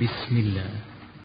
بسم الله.